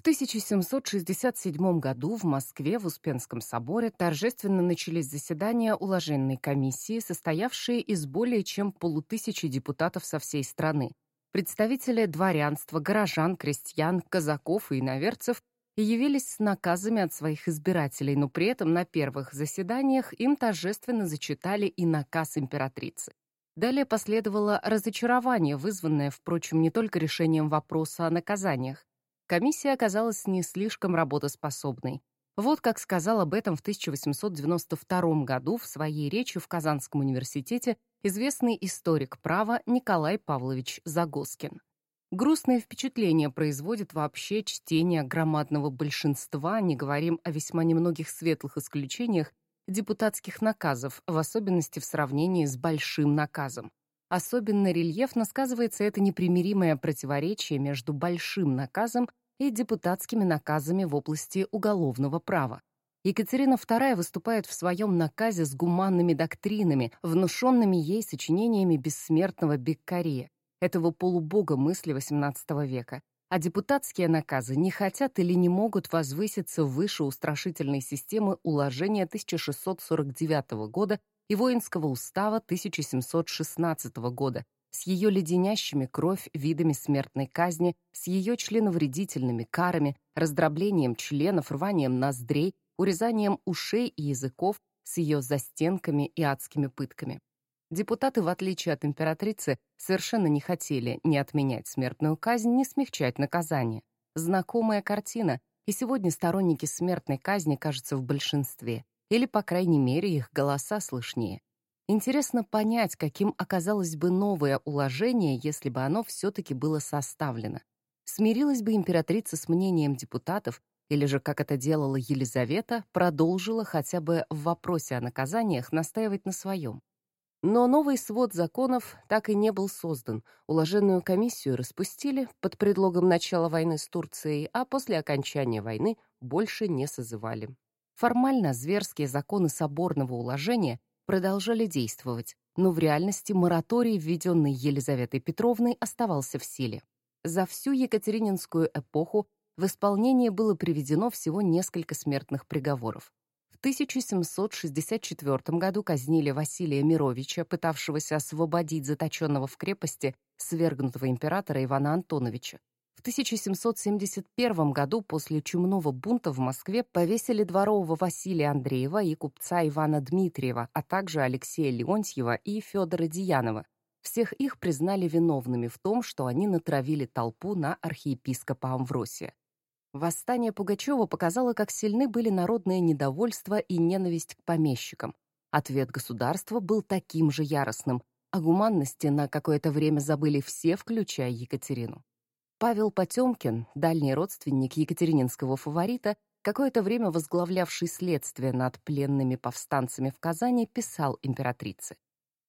В 1767 году в Москве в Успенском соборе торжественно начались заседания уложенной комиссии, состоявшие из более чем полутысячи депутатов со всей страны. Представители дворянства, горожан, крестьян, казаков и иноверцев явились с наказами от своих избирателей, но при этом на первых заседаниях им торжественно зачитали и наказ императрицы. Далее последовало разочарование, вызванное, впрочем, не только решением вопроса о наказаниях. Комиссия оказалась не слишком работоспособной. Вот как сказал об этом в 1892 году в своей речи в Казанском университете известный историк права Николай Павлович Загоскин. Грустное впечатление производит вообще чтение громадного большинства, не говорим о весьма немногих светлых исключениях, депутатских наказов, в особенности в сравнении с большим наказом. Особенно рельефно сказывается это непримиримое противоречие между большим наказом и депутатскими наказами в области уголовного права. Екатерина II выступает в своем наказе с гуманными доктринами, внушенными ей сочинениями бессмертного Беккаре, этого полубога мысли XVIII века, а депутатские наказы не хотят или не могут возвыситься выше устрашительной системы уложения 1649 года и воинского устава 1716 года, с ее леденящими кровь видами смертной казни, с ее членовредительными карами, раздроблением членов, рванием ноздрей, урезанием ушей и языков, с ее застенками и адскими пытками. Депутаты, в отличие от императрицы, совершенно не хотели ни отменять смертную казнь, ни смягчать наказание. Знакомая картина, и сегодня сторонники смертной казни кажутся в большинстве, или, по крайней мере, их голоса слышнее. Интересно понять, каким оказалось бы новое уложение, если бы оно все-таки было составлено. Смирилась бы императрица с мнением депутатов, или же, как это делала Елизавета, продолжила хотя бы в вопросе о наказаниях настаивать на своем. Но новый свод законов так и не был создан. Уложенную комиссию распустили под предлогом начала войны с Турцией, а после окончания войны больше не созывали. Формально зверские законы соборного уложения продолжали действовать, но в реальности мораторий, введенный Елизаветой Петровной, оставался в силе. За всю Екатерининскую эпоху в исполнение было приведено всего несколько смертных приговоров. В 1764 году казнили Василия Мировича, пытавшегося освободить заточенного в крепости свергнутого императора Ивана Антоновича. В 1771 году после чумного бунта в Москве повесили дворового Василия Андреева и купца Ивана Дмитриева, а также Алексея Леонтьева и Федора Диянова. Всех их признали виновными в том, что они натравили толпу на архиепископа Амвросия. Восстание Пугачева показало, как сильны были народное недовольство и ненависть к помещикам. Ответ государства был таким же яростным, о гуманности на какое-то время забыли все, включая Екатерину. Павел Потемкин, дальний родственник екатерининского фаворита, какое-то время возглавлявший следствие над пленными повстанцами в Казани, писал императрице.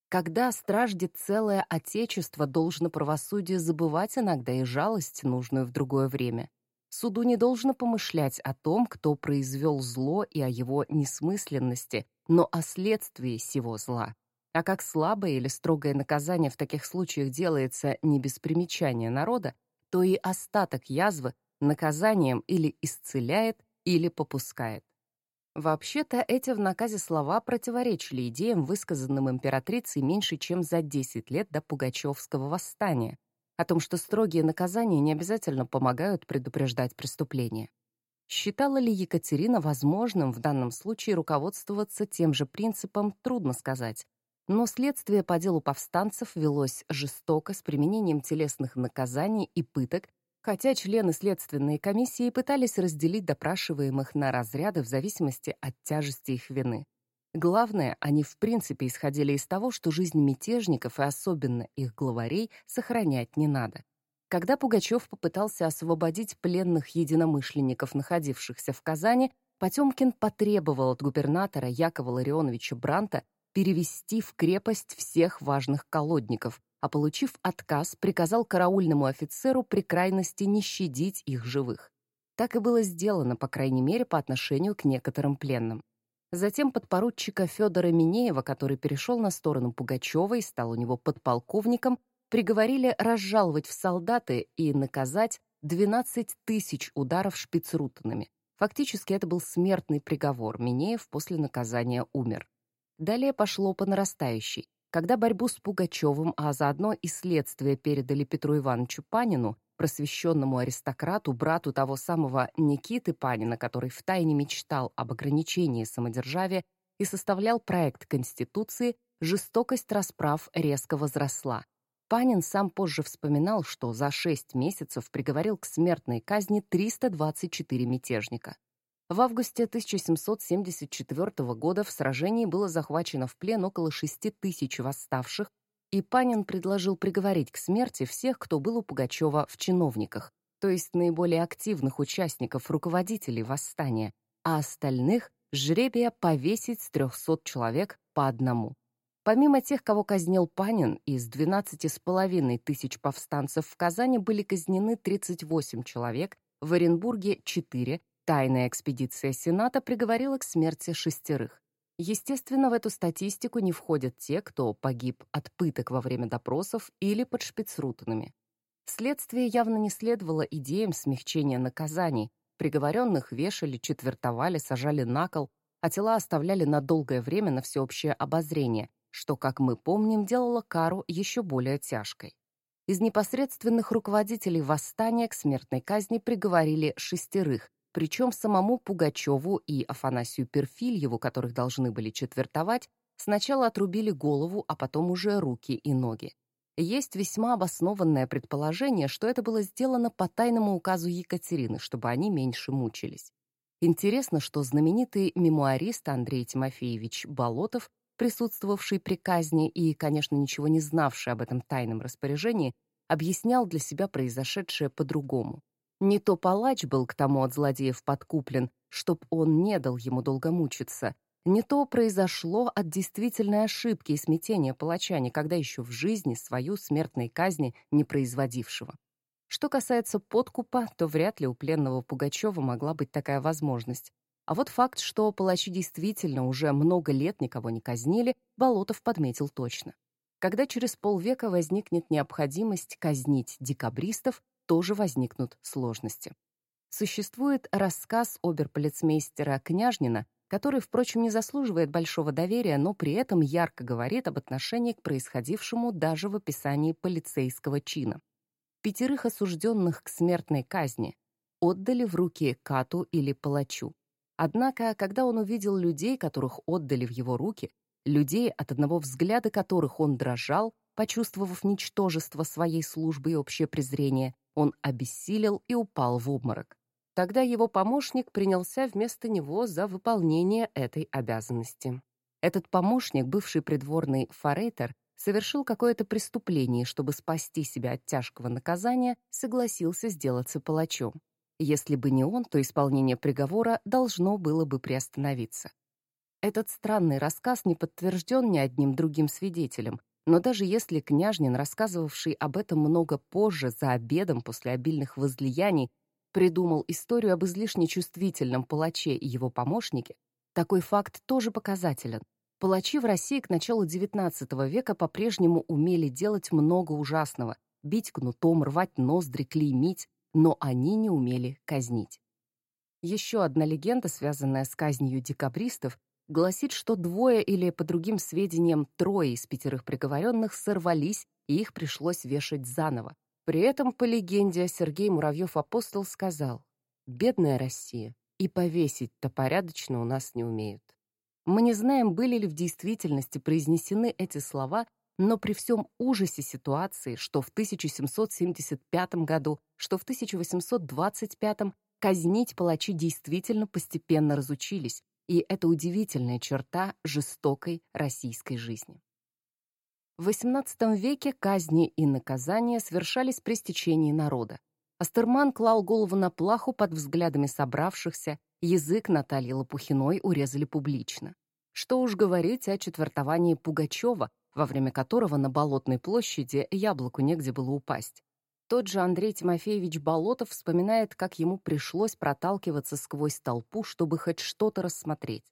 «Когда страждет целое отечество, должно правосудие забывать иногда и жалость, нужную в другое время. Суду не должно помышлять о том, кто произвел зло и о его несмысленности, но о следствии сего зла. А как слабое или строгое наказание в таких случаях делается не без примечания народа, то и остаток язвы наказанием или исцеляет, или попускает. Вообще-то эти в наказе слова противоречили идеям, высказанным императрицей меньше, чем за 10 лет до Пугачевского восстания, о том, что строгие наказания не обязательно помогают предупреждать преступления. Считала ли Екатерина возможным в данном случае руководствоваться тем же принципом, трудно сказать, но следствие по делу повстанцев велось жестоко, с применением телесных наказаний и пыток, хотя члены следственной комиссии пытались разделить допрашиваемых на разряды в зависимости от тяжести их вины. Главное, они в принципе исходили из того, что жизнь мятежников и особенно их главарей сохранять не надо. Когда Пугачев попытался освободить пленных единомышленников, находившихся в Казани, Потемкин потребовал от губернатора Якова Ларионовича Бранта перевести в крепость всех важных колодников, а получив отказ, приказал караульному офицеру при крайности не щадить их живых. Так и было сделано, по крайней мере, по отношению к некоторым пленным. Затем подпоручика Федора Минеева, который перешел на сторону Пугачева и стал у него подполковником, приговорили разжаловать в солдаты и наказать 12 тысяч ударов шпицрутанами. Фактически это был смертный приговор, Минеев после наказания умер. Далее пошло по нарастающей. Когда борьбу с Пугачевым, а заодно и следствие передали Петру Ивановичу Панину, просвещенному аристократу, брату того самого Никиты Панина, который втайне мечтал об ограничении самодержавия и составлял проект Конституции, жестокость расправ резко возросла. Панин сам позже вспоминал, что за шесть месяцев приговорил к смертной казни 324 мятежника. В августе 1774 года в сражении было захвачено в плен около 6 тысяч восставших, и Панин предложил приговорить к смерти всех, кто был у Пугачева в чиновниках, то есть наиболее активных участников, руководителей восстания, а остальных жребия повесить с 300 человек по одному. Помимо тех, кого казнил Панин, из 12,5 тысяч повстанцев в Казани были казнены 38 человек, в Оренбурге — 4, тайная экспедиция Сената приговорила к смерти шестерых. Естественно, в эту статистику не входят те, кто погиб от пыток во время допросов или под шпицрутанами. Следствие явно не следовало идеям смягчения наказаний. Приговоренных вешали, четвертовали, сажали на кол, а тела оставляли на долгое время на всеобщее обозрение, что, как мы помним, делало кару еще более тяжкой. Из непосредственных руководителей восстания к смертной казни приговорили шестерых, причем самому Пугачеву и Афанасию Перфильеву, которых должны были четвертовать, сначала отрубили голову, а потом уже руки и ноги. Есть весьма обоснованное предположение, что это было сделано по тайному указу Екатерины, чтобы они меньше мучились. Интересно, что знаменитый мемуарист Андрей Тимофеевич Болотов, присутствовавший при казни и, конечно, ничего не знавший об этом тайном распоряжении, объяснял для себя произошедшее по-другому. Не то палач был к тому от злодеев подкуплен, чтоб он не дал ему долго мучиться, не то произошло от действительной ошибки и смятения палача, никогда еще в жизни свою смертной казни не производившего. Что касается подкупа, то вряд ли у пленного Пугачева могла быть такая возможность. А вот факт, что палачи действительно уже много лет никого не казнили, Болотов подметил точно. Когда через полвека возникнет необходимость казнить декабристов, тоже возникнут сложности. Существует рассказ оберполицмейстера Княжнина, который, впрочем, не заслуживает большого доверия, но при этом ярко говорит об отношении к происходившему даже в описании полицейского чина. Пятерых осужденных к смертной казни отдали в руки Кату или палачу. Однако, когда он увидел людей, которых отдали в его руки, людей, от одного взгляда которых он дрожал, почувствовав ничтожество своей службы и общее презрение, он обессилел и упал в обморок. Тогда его помощник принялся вместо него за выполнение этой обязанности. Этот помощник, бывший придворный форейтер, совершил какое-то преступление, чтобы спасти себя от тяжкого наказания, согласился сделаться палачом. Если бы не он, то исполнение приговора должно было бы приостановиться. Этот странный рассказ не подтвержден ни одним другим свидетелем, но даже если княжнин, рассказывавший об этом много позже, за обедом после обильных возлияний, придумал историю об излишне чувствительном палаче и его помощнике, такой факт тоже показателен. Палачи в России к началу XIX века по-прежнему умели делать много ужасного — бить кнутом, рвать ноздри, клеймить, но они не умели казнить. Еще одна легенда, связанная с казнью декабристов, гласит, что двое или, по другим сведениям, трое из пятерых приговоренных сорвались, и их пришлось вешать заново. При этом, по легенде, Сергей Муравьев-апостол сказал, «Бедная Россия, и повесить-то порядочно у нас не умеют». Мы не знаем, были ли в действительности произнесены эти слова, но при всем ужасе ситуации, что в 1775 году, что в 1825 казнить палачи действительно постепенно разучились, и это удивительная черта жестокой российской жизни. В XVIII веке казни и наказания совершались при стечении народа. Астерман клал голову на плаху под взглядами собравшихся, язык Натальи Лопухиной урезали публично. Что уж говорить о четвертовании Пугачева, во время которого на Болотной площади яблоку негде было упасть. Тот же Андрей Тимофеевич Болотов вспоминает, как ему пришлось проталкиваться сквозь толпу, чтобы хоть что-то рассмотреть.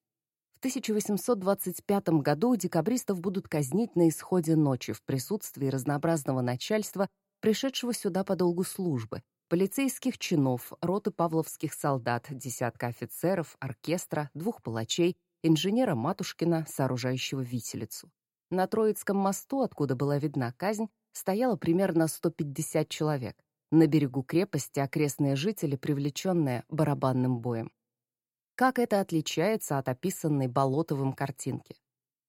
В 1825 году декабристов будут казнить на исходе ночи в присутствии разнообразного начальства, пришедшего сюда по долгу службы, полицейских чинов, роты павловских солдат, десятка офицеров, оркестра, двух палачей, инженера Матушкина, сооружающего виселицу. На Троицком мосту, откуда была видна казнь, стояло примерно 150 человек. На берегу крепости окрестные жители, привлеченные барабанным боем. Как это отличается от описанной Болотовым картинки?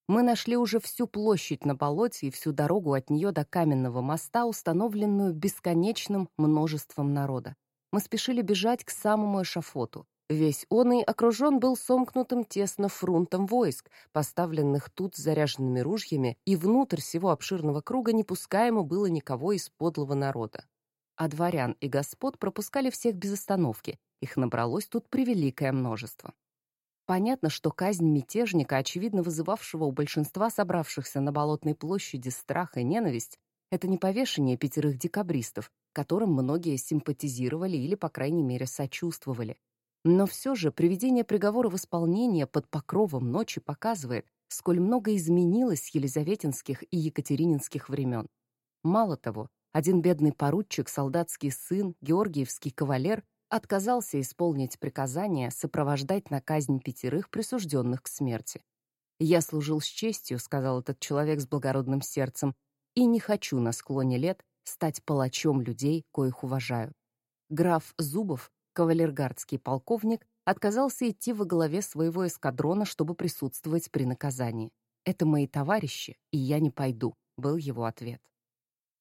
Мы нашли уже всю площадь на болоте и всю дорогу от нее до каменного моста, установленную бесконечным множеством народа. Мы спешили бежать к самому эшафоту. Весь он и окружен был сомкнутым тесно фрунтом войск, поставленных тут заряженными ружьями, и внутрь всего обширного круга не пускаемо было никого из подлого народа. А дворян и господ пропускали всех без остановки, их набралось тут превеликое множество. Понятно, что казнь мятежника, очевидно вызывавшего у большинства собравшихся на Болотной площади страх и ненависть, это не повешение пятерых декабристов, которым многие симпатизировали или, по крайней мере, сочувствовали. Но все же приведение приговора в исполнение под покровом ночи показывает, сколь много изменилось с елизаветинских и екатерининских времен. Мало того, один бедный поручик, солдатский сын, георгиевский кавалер отказался исполнить приказание сопровождать на казнь пятерых присужденных к смерти. «Я служил с честью», — сказал этот человек с благородным сердцем, «и не хочу на склоне лет стать палачом людей, коих уважаю». Граф Зубов, кавалергардский полковник, отказался идти во главе своего эскадрона, чтобы присутствовать при наказании. «Это мои товарищи, и я не пойду», — был его ответ.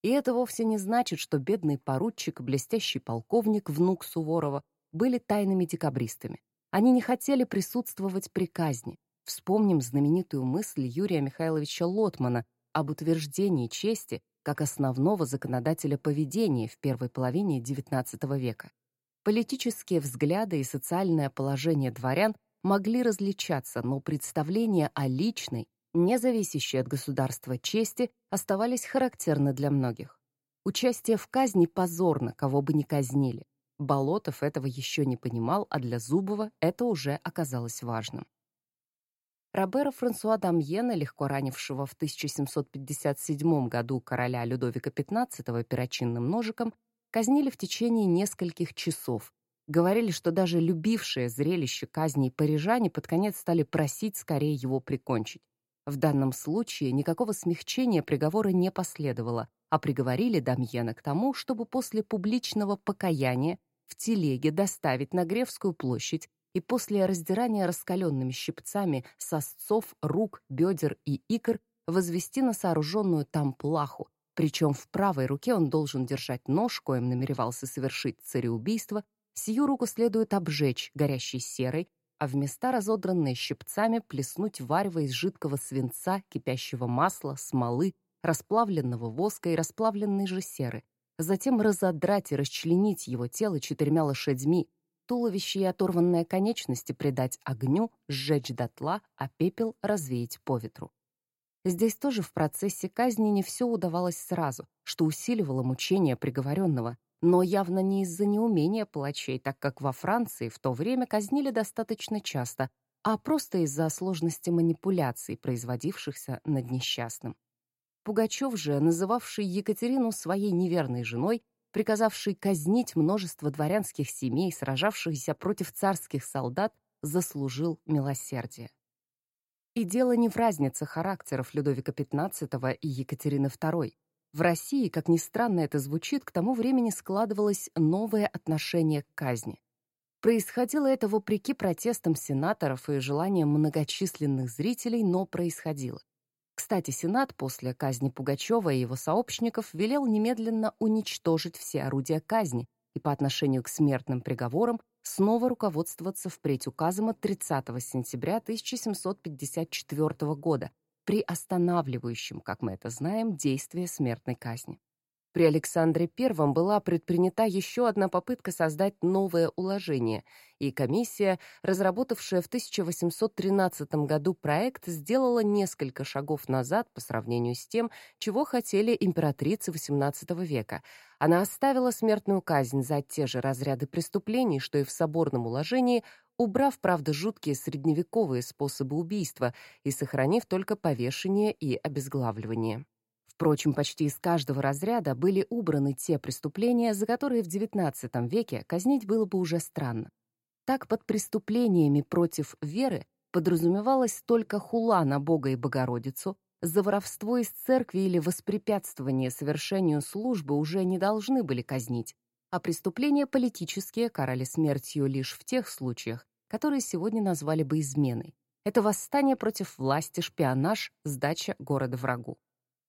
И это вовсе не значит, что бедный поручик, блестящий полковник, внук Суворова, были тайными декабристами. Они не хотели присутствовать при казни. Вспомним знаменитую мысль Юрия Михайловича Лотмана об утверждении чести как основного законодателя поведения в первой половине XIX века. Политические взгляды и социальное положение дворян могли различаться, но представление о личной, не зависящие от государства чести, оставались характерны для многих. Участие в казни позорно, кого бы ни казнили. Болотов этого еще не понимал, а для Зубова это уже оказалось важным. Робера Франсуа Дамьена, легко ранившего в 1757 году короля Людовика XV перочинным ножиком, казнили в течение нескольких часов. Говорили, что даже любившие зрелище казней парижане под конец стали просить скорее его прикончить. В данном случае никакого смягчения приговора не последовало, а приговорили Дамьена к тому, чтобы после публичного покаяния в телеге доставить на Гревскую площадь и после раздирания раскаленными щипцами сосцов, рук, бедер и икр возвести на сооруженную там плаху, причем в правой руке он должен держать нож, коим намеревался совершить цареубийство, сию руку следует обжечь горящей серой, а в места, разодранные щипцами, плеснуть варево из жидкого свинца, кипящего масла, смолы, расплавленного воска и расплавленной же серы, затем разодрать и расчленить его тело четырьмя лошадьми, туловище и оторванные конечности придать огню, сжечь дотла, а пепел развеять по ветру. Здесь тоже в процессе казни не все удавалось сразу, что усиливало мучение приговоренного, но явно не из-за неумения палачей, так как во Франции в то время казнили достаточно часто, а просто из-за сложности манипуляций, производившихся над несчастным. Пугачев же, называвший Екатерину своей неверной женой, приказавший казнить множество дворянских семей, сражавшихся против царских солдат, заслужил милосердие. И дело не в разнице характеров Людовика XV и Екатерины II. В России, как ни странно это звучит, к тому времени складывалось новое отношение к казни. Происходило это вопреки протестам сенаторов и желаниям многочисленных зрителей, но происходило. Кстати, Сенат после казни Пугачева и его сообщников велел немедленно уничтожить все орудия казни и по отношению к смертным приговорам снова руководствоваться впредь указом от 30 сентября 1754 года, приостанавливающим, как мы это знаем, действие смертной казни. При Александре I была предпринята еще одна попытка создать новое уложение, и комиссия, разработавшая в 1813 году проект, сделала несколько шагов назад по сравнению с тем, чего хотели императрицы XVIII века. Она оставила смертную казнь за те же разряды преступлений, что и в соборном уложении, убрав, правда, жуткие средневековые способы убийства и сохранив только повешение и обезглавливание Впрочем, почти из каждого разряда были убраны те преступления, за которые в XIX веке казнить было бы уже странно. Так под преступлениями против веры подразумевалось только хула на Бога и Богородицу, за воровство из церкви или воспрепятствование совершению службы уже не должны были казнить, а преступления политические карали смертью лишь в тех случаях, которые сегодня назвали бы изменой. Это восстание против власти, шпионаж, сдача города врагу.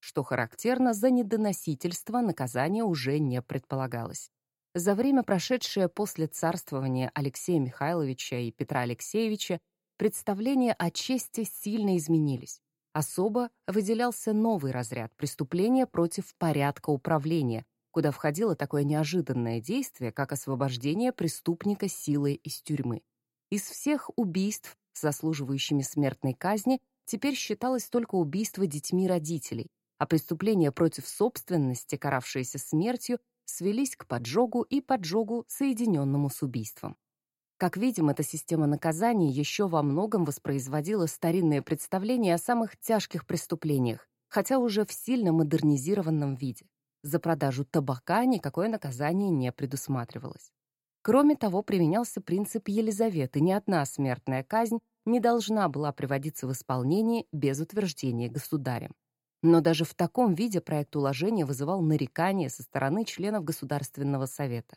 Что характерно, за недоносительство наказание уже не предполагалось. За время, прошедшее после царствования Алексея Михайловича и Петра Алексеевича, представления о чести сильно изменились. Особо выделялся новый разряд преступления против порядка управления, куда входило такое неожиданное действие, как освобождение преступника силой из тюрьмы. Из всех убийств, заслуживающими смертной казни, теперь считалось только убийство детьми родителей, а преступления против собственности, каравшиеся смертью, свелись к поджогу и поджогу, соединенному с убийством. Как видим, эта система наказаний еще во многом воспроизводила старинные представления о самых тяжких преступлениях, хотя уже в сильно модернизированном виде. За продажу табака никакое наказание не предусматривалось. Кроме того, применялся принцип Елизаветы. Ни одна смертная казнь не должна была приводиться в исполнение без утверждения государем. Но даже в таком виде проект уложения вызывал нарекания со стороны членов Государственного совета.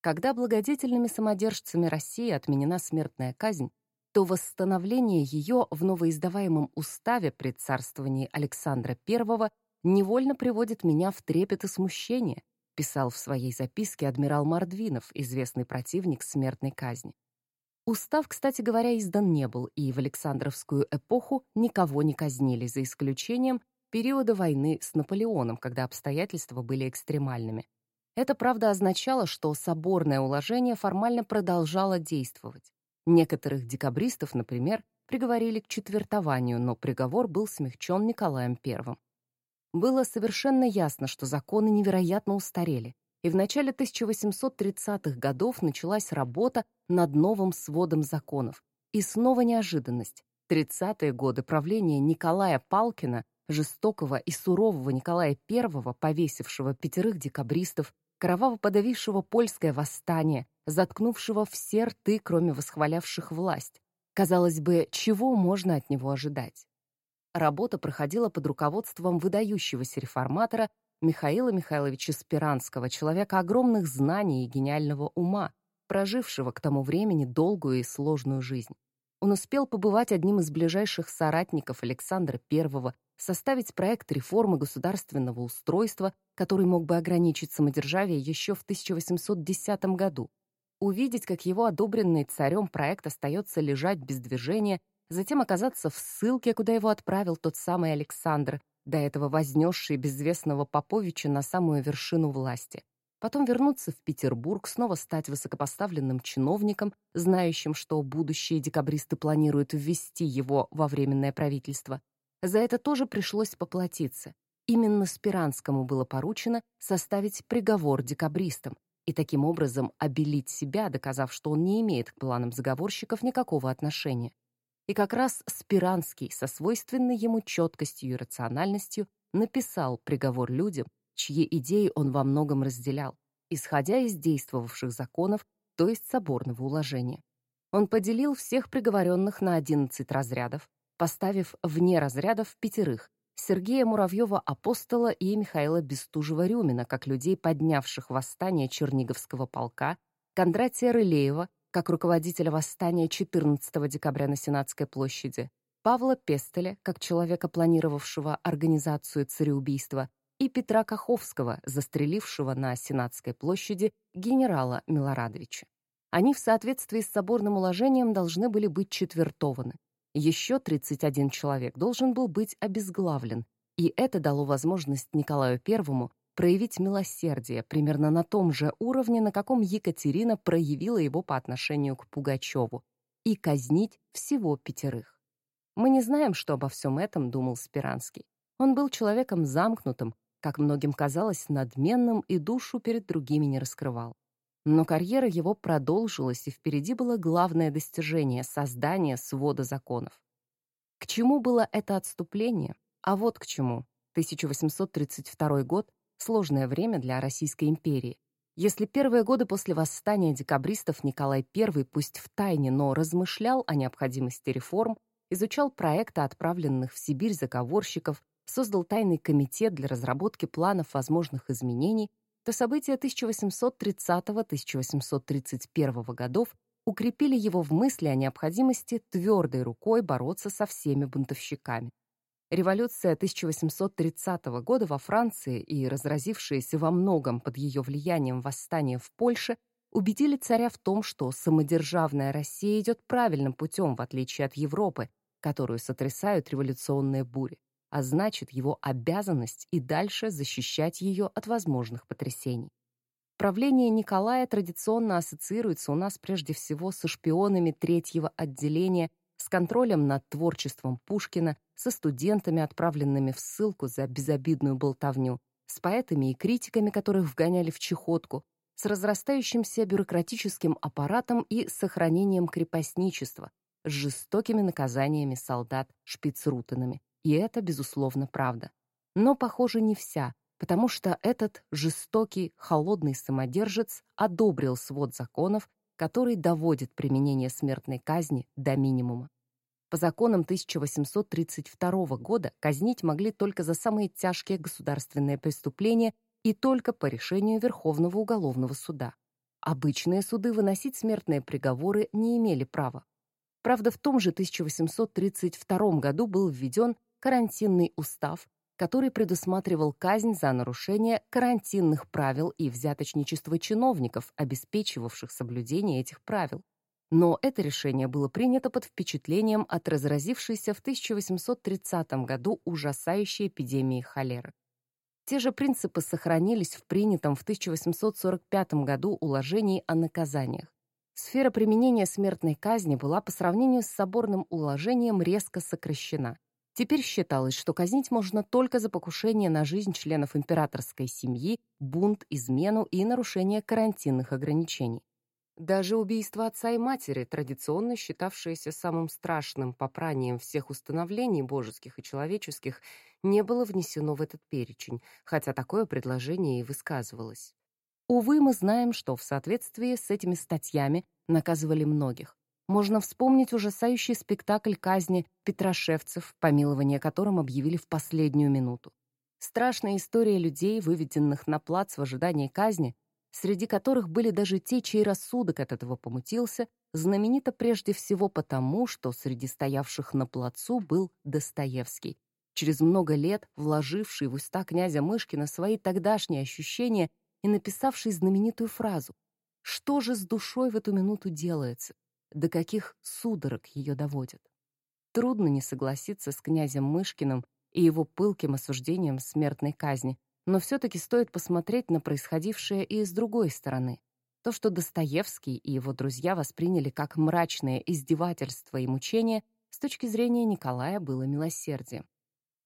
Когда благодетельными самодержцами России отменена смертная казнь, то восстановление ее в новоиздаваемом уставе при царствовании Александра I невольно приводит меня в трепет и смущение, писал в своей записке адмирал Мордвинов, известный противник смертной казни. Устав, кстати говоря, издан не был, и в Александровскую эпоху никого не казнили, за исключением периода войны с Наполеоном, когда обстоятельства были экстремальными. Это, правда, означало, что соборное уложение формально продолжало действовать. Некоторых декабристов, например, приговорили к четвертованию, но приговор был смягчен Николаем I. Было совершенно ясно, что законы невероятно устарели, и в начале 1830-х годов началась работа над новым сводом законов. И снова неожиданность. 30-е годы правления Николая Палкина, жестокого и сурового Николая I, повесившего пятерых декабристов, кроваво подавившего польское восстание, заткнувшего все рты, кроме восхвалявших власть. Казалось бы, чего можно от него ожидать? Работа проходила под руководством выдающегося реформатора Михаила Михайловича Спиранского, человека огромных знаний и гениального ума, прожившего к тому времени долгую и сложную жизнь. Он успел побывать одним из ближайших соратников Александра I, составить проект реформы государственного устройства, который мог бы ограничить самодержавие еще в 1810 году, увидеть, как его одобренный царем проект остается лежать без движения затем оказаться в ссылке, куда его отправил тот самый Александр, до этого вознесший безвестного Поповича на самую вершину власти. Потом вернуться в Петербург, снова стать высокопоставленным чиновником, знающим, что будущие декабристы планируют ввести его во Временное правительство. За это тоже пришлось поплатиться. Именно Спиранскому было поручено составить приговор декабристам и таким образом обелить себя, доказав, что он не имеет к планам заговорщиков никакого отношения. И как раз Спиранский со свойственной ему четкостью и рациональностью написал приговор людям, чьи идеи он во многом разделял, исходя из действовавших законов, то есть соборного уложения. Он поделил всех приговоренных на 11 разрядов, поставив вне разрядов пятерых Сергея Муравьева-Апостола и Михаила Бестужева-Рюмина как людей, поднявших восстание Черниговского полка, Кондратия Рылеева, как руководителя восстания 14 декабря на Сенатской площади, Павла Пестеля, как человека, планировавшего организацию цареубийства, и Петра Каховского, застрелившего на Сенатской площади генерала Милорадовича. Они в соответствии с соборным уложением должны были быть четвертованы. Еще 31 человек должен был быть обезглавлен, и это дало возможность Николаю I проявить милосердие примерно на том же уровне, на каком Екатерина проявила его по отношению к Пугачеву, и казнить всего пятерых. Мы не знаем, что обо всем этом думал Спиранский. Он был человеком замкнутым, как многим казалось, надменным и душу перед другими не раскрывал. Но карьера его продолжилась, и впереди было главное достижение — создание свода законов. К чему было это отступление? А вот к чему. 1832 год — сложное время для Российской империи. Если первые годы после восстания декабристов Николай I пусть в тайне, но размышлял о необходимости реформ, изучал проекты отправленных в Сибирь заговорщиков, создал тайный комитет для разработки планов возможных изменений, то события 1830-1831 годов укрепили его в мысли о необходимости твердой рукой бороться со всеми бунтовщиками. Революция 1830 года во Франции и разразившиеся во многом под ее влиянием восстания в Польше убедили царя в том, что самодержавная Россия идет правильным путем, в отличие от Европы, которую сотрясают революционные бури, а значит, его обязанность и дальше защищать ее от возможных потрясений. Правление Николая традиционно ассоциируется у нас прежде всего со шпионами третьего отделения с контролем над творчеством Пушкина, со студентами, отправленными в ссылку за безобидную болтовню, с поэтами и критиками, которых вгоняли в чехотку, с разрастающимся бюрократическим аппаратом и сохранением крепостничества, с жестокими наказаниями солдат шпицрутенами. И это, безусловно, правда. Но, похоже, не вся, потому что этот жестокий, холодный самодержец одобрил свод законов, который доводит применение смертной казни до минимума. По законам 1832 года казнить могли только за самые тяжкие государственные преступления и только по решению Верховного уголовного суда. Обычные суды выносить смертные приговоры не имели права. Правда, в том же 1832 году был введен карантинный устав, который предусматривал казнь за нарушение карантинных правил и взяточничество чиновников, обеспечивавших соблюдение этих правил. Но это решение было принято под впечатлением от разразившейся в 1830 году ужасающей эпидемии холеры. Те же принципы сохранились в принятом в 1845 году уложении о наказаниях. Сфера применения смертной казни была по сравнению с соборным уложением резко сокращена. Теперь считалось, что казнить можно только за покушение на жизнь членов императорской семьи, бунт, измену и нарушение карантинных ограничений. Даже убийство отца и матери, традиционно считавшееся самым страшным попранием всех установлений божеских и человеческих, не было внесено в этот перечень, хотя такое предложение и высказывалось. Увы, мы знаем, что в соответствии с этими статьями наказывали многих. Можно вспомнить ужасающий спектакль казни Петрошевцев, помилование которым объявили в последнюю минуту. Страшная история людей, выведенных на плац в ожидании казни, среди которых были даже те, чей рассудок от этого помутился, знаменита прежде всего потому, что среди стоявших на плацу был Достоевский, через много лет вложивший в уста князя Мышкина свои тогдашние ощущения и написавший знаменитую фразу «Что же с душой в эту минуту делается? До каких судорог ее доводят. Трудно не согласиться с князем Мышкиным и его пылким осуждением смертной казни, но все-таки стоит посмотреть на происходившее и с другой стороны. То, что Достоевский и его друзья восприняли как мрачное издевательство и мучение, с точки зрения Николая было милосердием.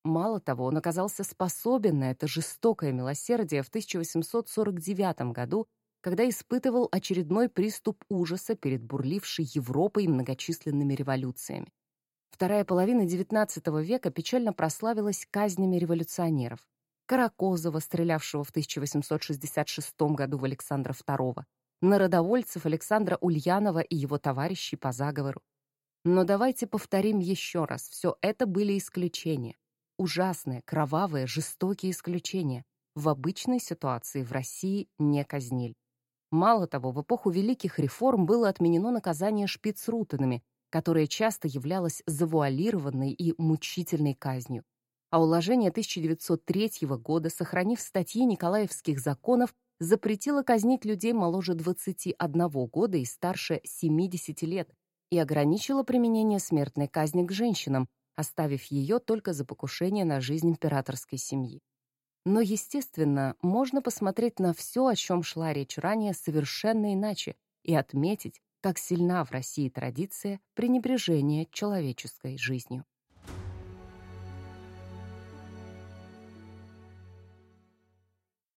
Мало того, он оказался способен на это жестокое милосердие в 1849 году, когда испытывал очередной приступ ужаса перед бурлившей Европой многочисленными революциями. Вторая половина XIX века печально прославилась казнями революционеров. Каракозова, стрелявшего в 1866 году в Александра II, народовольцев Александра Ульянова и его товарищей по заговору. Но давайте повторим еще раз, все это были исключения. Ужасные, кровавые, жестокие исключения. В обычной ситуации в России не казнили. Мало того, в эпоху великих реформ было отменено наказание шпицрутенами, которое часто являлось завуалированной и мучительной казнью. А уложение 1903 года, сохранив статьи Николаевских законов, запретило казнить людей моложе 21 года и старше 70 лет и ограничило применение смертной казни к женщинам, оставив ее только за покушение на жизнь императорской семьи. Но, естественно, можно посмотреть на все, о чем шла речь ранее, совершенно иначе и отметить, как сильна в России традиция пренебрежения человеческой жизнью.